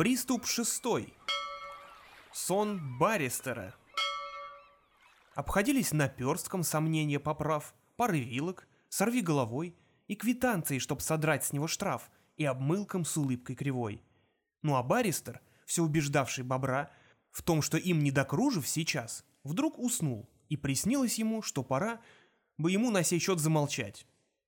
Приступ шестой. Сон баристера. Обходились наперстком сомнения поправ, пары вилок, сорви головой и квитанции, чтоб содрать с него штраф, и обмылком с улыбкой кривой. Ну а баристер, все убеждавший бобра в том, что им не докружив сейчас, вдруг уснул, и приснилось ему, что пора бы ему на сей счет замолчать.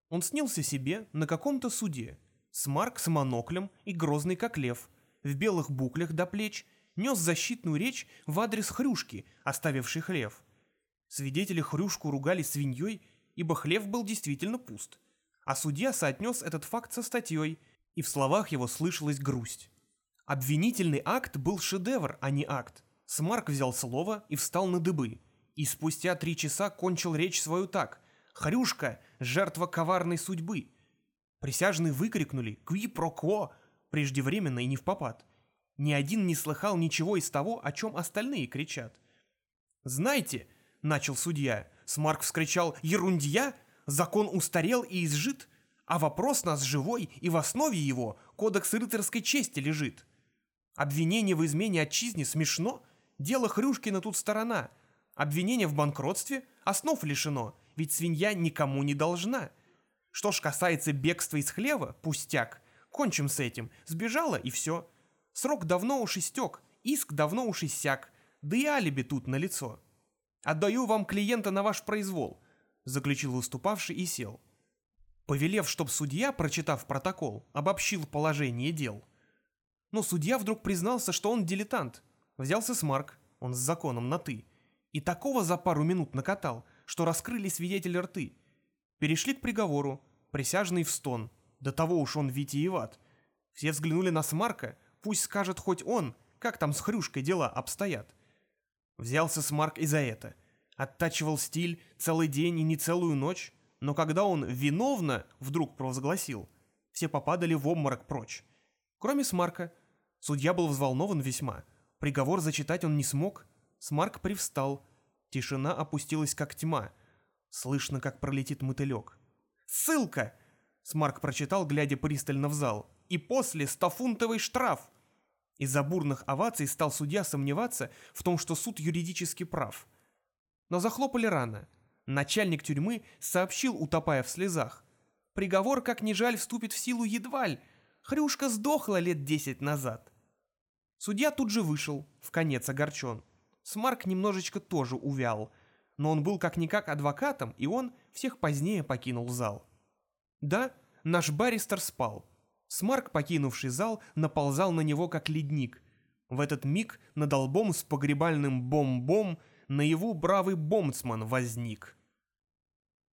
Он снился себе на каком-то суде, смарк с моноклем и грозный как лев, в белых буклях до плеч, нес защитную речь в адрес хрюшки, оставившей хлев. Свидетели хрюшку ругали свиньей, ибо хлев был действительно пуст. А судья соотнес этот факт со статьей, и в словах его слышалась грусть. Обвинительный акт был шедевр, а не акт. Смарк взял слово и встал на дыбы. И спустя три часа кончил речь свою так. «Хрюшка — жертва коварной судьбы». Присяжные выкрикнули «Кви про кво!» Преждевременно и не в попад. Ни один не слыхал ничего из того, о чем остальные кричат. «Знаете», — начал судья, — Смарк вскричал «Ерундья! Закон устарел и изжит, а вопрос нас живой, и в основе его кодекс рыцарской чести лежит». Обвинение в измене отчизне смешно. Дело Хрюшкина тут сторона. Обвинение в банкротстве основ лишено, ведь свинья никому не должна. Что ж касается бегства из хлева, пустяк. Кончим с этим. Сбежала и все. Срок давно уж истек, иск давно уж иссяк. Да и алиби тут налицо. Отдаю вам клиента на ваш произвол, заключил выступавший и сел. Повелев, чтоб судья, прочитав протокол, обобщил положение дел – но судья вдруг признался, что он дилетант. Взялся с Марк, он с законом на «ты». И такого за пару минут накатал, что раскрыли свидетели рты. Перешли к приговору, присяжный в стон. До того уж он витиеват. Все взглянули на Смарка, пусть скажет хоть он, как там с Хрюшкой дела обстоят. Взялся Смарк и за это. Оттачивал стиль целый день и не целую ночь, но когда он «виновно» вдруг провозгласил, все попадали в обморок прочь. Кроме Смарка, Судья был взволнован весьма. Приговор зачитать он не смог. Смарк привстал. Тишина опустилась, как тьма. Слышно, как пролетит мотылек. «Ссылка!» Смарк прочитал, глядя пристально в зал. «И после стофунтовый штраф!» Из-за бурных оваций стал судья сомневаться в том, что суд юридически прав. Но захлопали рано. Начальник тюрьмы сообщил, утопая в слезах. «Приговор, как ни жаль, вступит в силу едва ли. Хрюшка сдохла лет десять назад». Судья тут же вышел, в конец огорчен. Смарк немножечко тоже увял, но он был как-никак адвокатом, и он всех позднее покинул зал. Да, наш баристер спал. Смарк, покинувший зал, наползал на него как ледник. В этот миг над лбом с погребальным бом-бом наяву бравый бомцман возник.